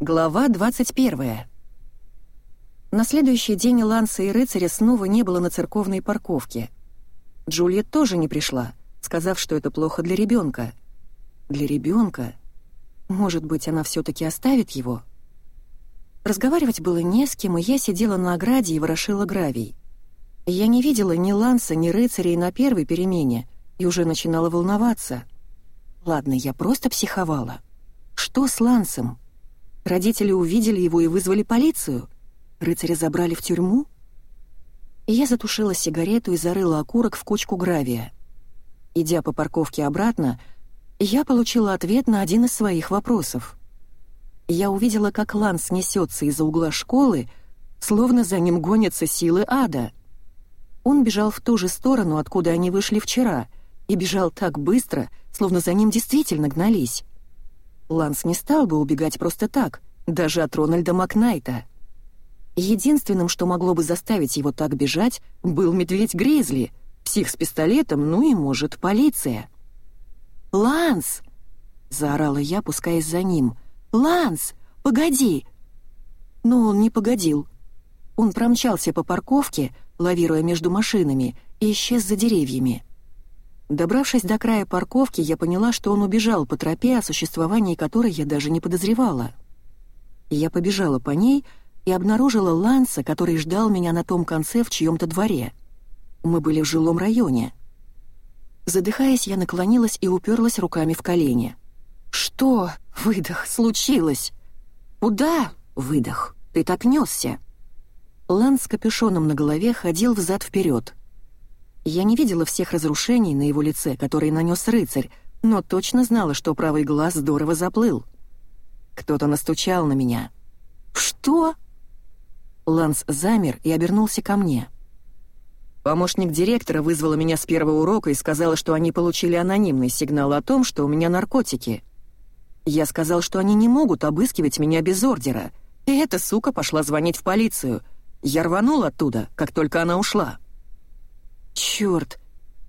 Глава 21. На следующий день Ланса и рыцаря снова не было на церковной парковке. Джульет тоже не пришла, сказав, что это плохо для ребенка. Для ребенка? Может быть, она все-таки оставит его? Разговаривать было не с кем, и я сидела на ограде и ворошила гравий. Я не видела ни Ланса, ни рыцарей на первой перемене и уже начинала волноваться. Ладно, я просто психовала. Что с Лансом? Родители увидели его и вызвали полицию? Рыцаря забрали в тюрьму? Я затушила сигарету и зарыла окурок в кучку гравия. Идя по парковке обратно, я получила ответ на один из своих вопросов. Я увидела, как Ланс несется из-за угла школы, словно за ним гонятся силы ада. Он бежал в ту же сторону, откуда они вышли вчера, и бежал так быстро, словно за ним действительно гнались. Ланс не стал бы убегать просто так, даже от Рональда Макнайта. Единственным, что могло бы заставить его так бежать, был медведь Гризли, псих с пистолетом, ну и, может, полиция. «Ланс!» — заорала я, пускаясь за ним. «Ланс, погоди!» Но он не погодил. Он промчался по парковке, лавируя между машинами, и исчез за деревьями. Добравшись до края парковки, я поняла, что он убежал по тропе, о существовании которой я даже не подозревала. Я побежала по ней и обнаружила Ланса, который ждал меня на том конце в чьем-то дворе. Мы были в жилом районе. Задыхаясь, я наклонилась и уперлась руками в колени. «Что?» — выдох. «Случилось?» «Куда?» — выдох. «Ты так несся?» Ланс с капюшоном на голове ходил взад-вперед. Я не видела всех разрушений на его лице, которые нанес рыцарь, но точно знала, что правый глаз здорово заплыл. Кто-то настучал на меня. «Что?» Ланс замер и обернулся ко мне. Помощник директора вызвала меня с первого урока и сказала, что они получили анонимный сигнал о том, что у меня наркотики. Я сказал, что они не могут обыскивать меня без ордера, и эта сука пошла звонить в полицию. Я рванул оттуда, как только она ушла. «Чёрт!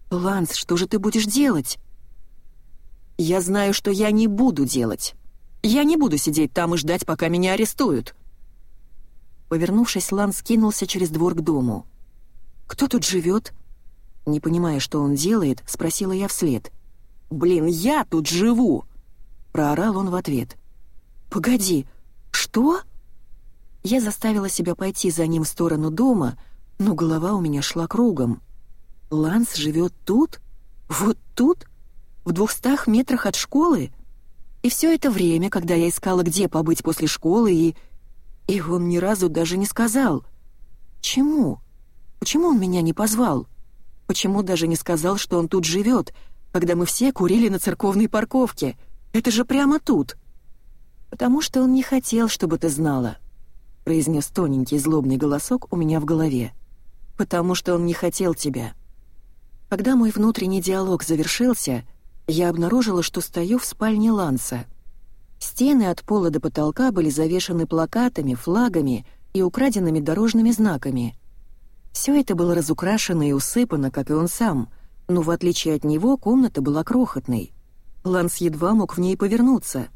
Ланс, что же ты будешь делать?» «Я знаю, что я не буду делать. Я не буду сидеть там и ждать, пока меня арестуют». Повернувшись, Ланс кинулся через двор к дому. «Кто тут живет?» Не понимая, что он делает, спросила я вслед. «Блин, я тут живу!» Проорал он в ответ. «Погоди, что?» Я заставила себя пойти за ним в сторону дома, но голова у меня шла кругом. «Ланс живет тут? Вот тут? В двухстах метрах от школы?» И все это время, когда я искала, где побыть после школы, и... И он ни разу даже не сказал. Чему? Почему он меня не позвал? Почему даже не сказал, что он тут живет, когда мы все курили на церковной парковке? Это же прямо тут. Потому что он не хотел, чтобы ты знала, произнес тоненький злобный голосок у меня в голове. Потому что он не хотел тебя. Когда мой внутренний диалог завершился, я обнаружила, что стою в спальне Ланса. Стены от пола до потолка были завешаны плакатами, флагами и украденными дорожными знаками. Все это было разукрашено и усыпано, как и он сам, но в отличие от него комната была крохотной. Ланс едва мог в ней повернуться.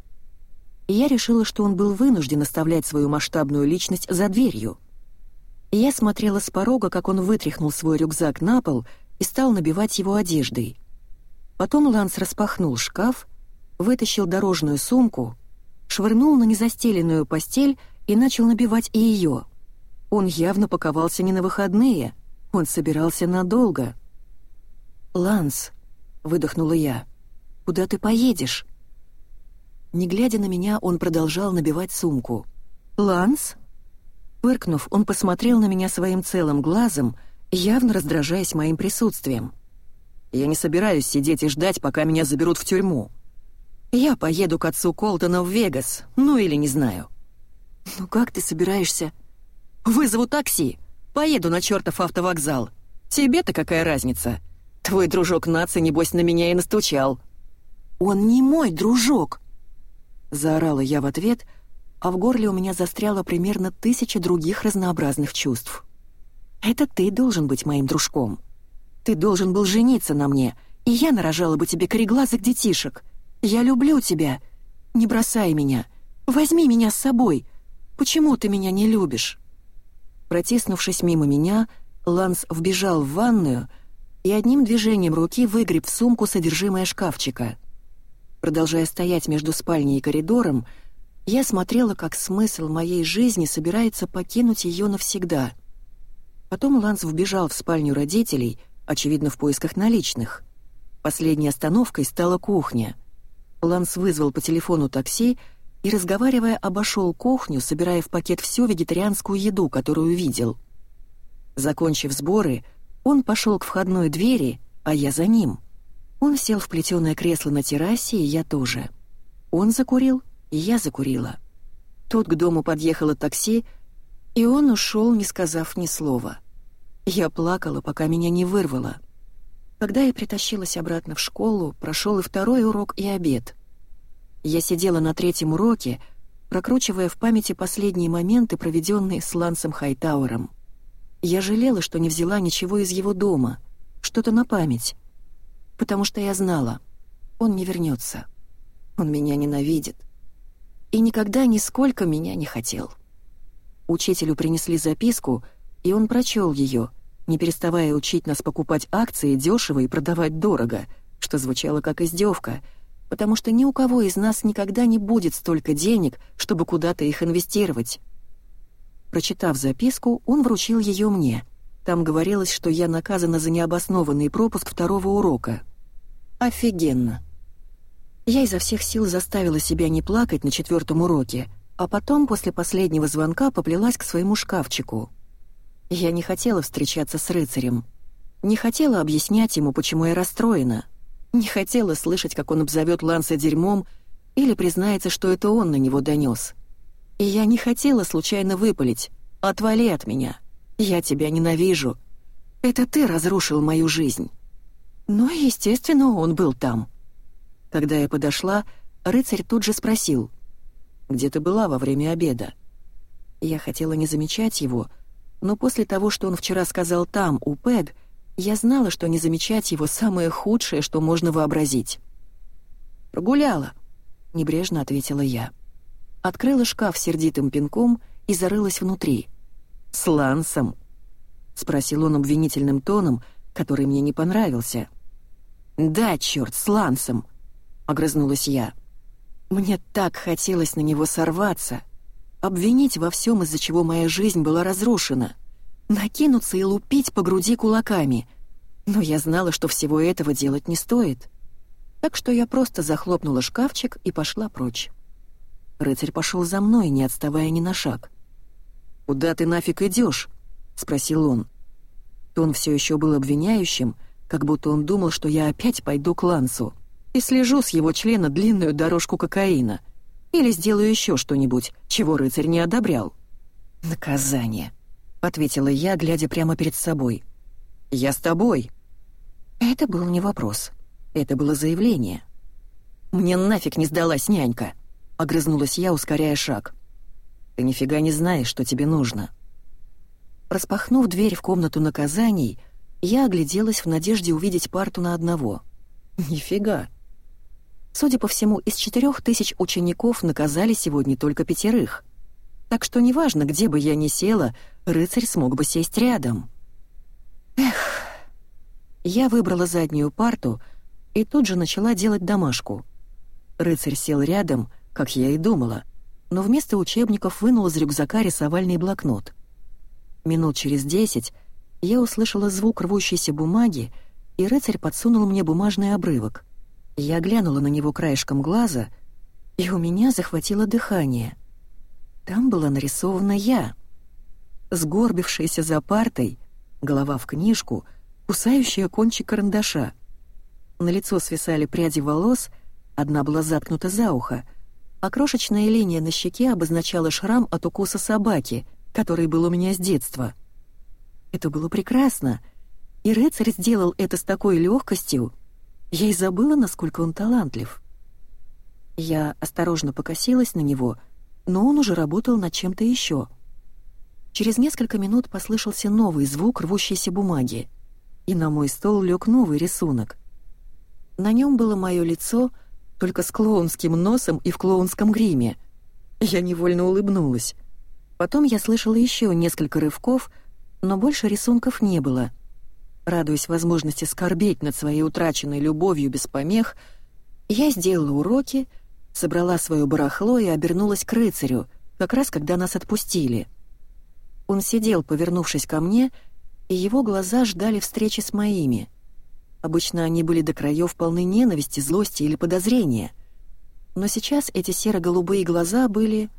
Я решила, что он был вынужден оставлять свою масштабную личность за дверью. Я смотрела с порога, как он вытряхнул свой рюкзак на пол и стал набивать его одеждой. Потом Ланс распахнул шкаф, вытащил дорожную сумку, швырнул на незастеленную постель и начал набивать и ее. Он явно паковался не на выходные, он собирался надолго. «Ланс», — выдохнула я, — «куда ты поедешь?» Не глядя на меня, он продолжал набивать сумку. «Ланс?» Пыркнув, он посмотрел на меня своим целым глазом, явно раздражаясь моим присутствием. Я не собираюсь сидеть и ждать, пока меня заберут в тюрьму. Я поеду к отцу Колтона в Вегас, ну или не знаю. Ну как ты собираешься? Вызову такси. Поеду на чертов автовокзал. Тебе-то какая разница? Твой дружок нации, небось, на меня и настучал. Он не мой дружок. Заорала я в ответ, а в горле у меня застряло примерно тысяча других разнообразных чувств. Это ты должен быть моим дружком. Ты должен был жениться на мне, и я нарожала бы тебе кореглазых детишек. Я люблю тебя. Не бросай меня. Возьми меня с собой! Почему ты меня не любишь?» Протиснувшись мимо меня, Ланс вбежал в ванную и одним движением руки выгреб в сумку содержимое шкафчика. Продолжая стоять между спальней и коридором, я смотрела, как смысл моей жизни собирается покинуть ее навсегда. Потом Ланс вбежал в спальню родителей, очевидно, в поисках наличных. Последней остановкой стала кухня. Ланс вызвал по телефону такси и, разговаривая, обошел кухню, собирая в пакет всю вегетарианскую еду, которую видел. Закончив сборы, он пошел к входной двери, а я за ним. Он сел в плетеное кресло на террасе, и я тоже. Он закурил, и я закурила. Тут к дому подъехало такси, и он ушел, не сказав ни слова. Я плакала, пока меня не вырвало. Когда я притащилась обратно в школу, прошел и второй урок, и обед. Я сидела на третьем уроке, прокручивая в памяти последние моменты, проведенные с Лансом Хайтауэром. Я жалела, что не взяла ничего из его дома, что-то на память, потому что я знала, он не вернется. Он меня ненавидит. И никогда нисколько меня не хотел. Учителю принесли записку, и он прочел ее, не переставая учить нас покупать акции дешево и продавать дорого, что звучало как издевка — потому что ни у кого из нас никогда не будет столько денег, чтобы куда-то их инвестировать. Прочитав записку, он вручил ее мне. Там говорилось, что я наказана за необоснованный пропуск второго урока. Офигенно. Я изо всех сил заставила себя не плакать на четвертом уроке, а потом, после последнего звонка, поплелась к своему шкафчику. Я не хотела встречаться с рыцарем. Не хотела объяснять ему, почему я расстроена — не хотела слышать, как он обзовет Ланса дерьмом или признается, что это он на него донес. И я не хотела случайно выпалить «Отвали от меня! Я тебя ненавижу! Это ты разрушил мою жизнь!» Но, естественно, он был там. Когда я подошла, рыцарь тут же спросил «Где ты была во время обеда?» Я хотела не замечать его, но после того, что он вчера сказал там, у Пэг, я знала, что не замечать его самое худшее, что можно вообразить. «Прогуляла», — небрежно ответила я. Открыла шкаф сердитым пинком и зарылась внутри. «С Лансом?» — спросил он обвинительным тоном, который мне не понравился. «Да, черт, с Лансом!» — огрызнулась я. Мне так хотелось на него сорваться, обвинить во всем, из-за чего моя жизнь была разрушена — накинуться и лупить по груди кулаками. Но я знала, что всего этого делать не стоит. Так что я просто захлопнула шкафчик и пошла прочь. Рыцарь пошел за мной, не отставая ни на шаг. «Куда ты нафиг идешь?» — спросил он. Тон все еще был обвиняющим, как будто он думал, что я опять пойду к Лансу и слежу с его члена длинную дорожку кокаина или сделаю еще что-нибудь, чего рыцарь не одобрял. Наказание ответила я, глядя прямо перед собой. «Я с тобой». Это был не вопрос. Это было заявление. «Мне нафиг не сдалась нянька», — огрызнулась я, ускоряя шаг. «Ты нифига не знаешь, что тебе нужно». Распахнув дверь в комнату наказаний, я огляделась в надежде увидеть парту на одного. Нифига. Судя по всему, из четырех тысяч учеников наказали сегодня только пятерых — так что неважно, где бы я ни села, рыцарь смог бы сесть рядом. Эх, я выбрала заднюю парту и тут же начала делать домашку. Рыцарь сел рядом, как я и думала, но вместо учебников вынул из рюкзака рисовальный блокнот. Минут через десять я услышала звук рвущейся бумаги, и рыцарь подсунул мне бумажный обрывок. Я глянула на него краешком глаза, и у меня захватило дыхание — там была нарисована я. Сгорбившаяся за партой, голова в книжку, кусающая кончик карандаша. На лицо свисали пряди волос, одна была заткнута за ухо, а крошечная линия на щеке обозначала шрам от укуса собаки, который был у меня с детства. Это было прекрасно, и рыцарь сделал это с такой легкостью. Я и забыла, насколько он талантлив. Я осторожно покосилась на него — но он уже работал над чем-то еще. Через несколько минут послышался новый звук рвущейся бумаги, и на мой стол лег новый рисунок. На нем было мое лицо, только с клоунским носом и в клоунском гриме. Я невольно улыбнулась. Потом я слышала еще несколько рывков, но больше рисунков не было. Радуясь возможности скорбеть над своей утраченной любовью без помех, я сделала уроки, собрала свое барахло и обернулась к рыцарю, как раз когда нас отпустили. Он сидел, повернувшись ко мне, и его глаза ждали встречи с моими. Обычно они были до краев полны ненависти, злости или подозрения. Но сейчас эти серо-голубые глаза были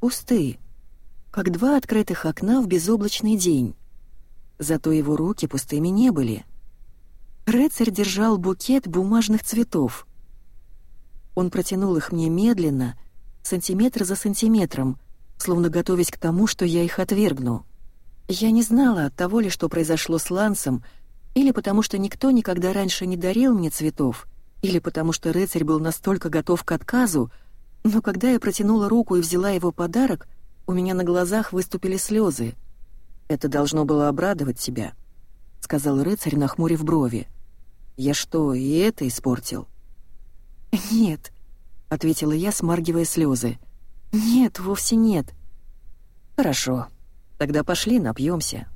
пусты, как два открытых окна в безоблачный день. Зато его руки пустыми не были. Рыцарь держал букет бумажных цветов. Он протянул их мне медленно, сантиметр за сантиметром, словно готовясь к тому, что я их отвергну. Я не знала от того ли, что произошло с Лансом, или потому что никто никогда раньше не дарил мне цветов, или потому что рыцарь был настолько готов к отказу, но когда я протянула руку и взяла его подарок, у меня на глазах выступили слезы. «Это должно было обрадовать тебя», — сказал рыцарь, нахмурив брови. «Я что, и это испортил?» «Нет», — ответила я, смаргивая слезы. «Нет, вовсе нет». «Хорошо. Тогда пошли, напьемся.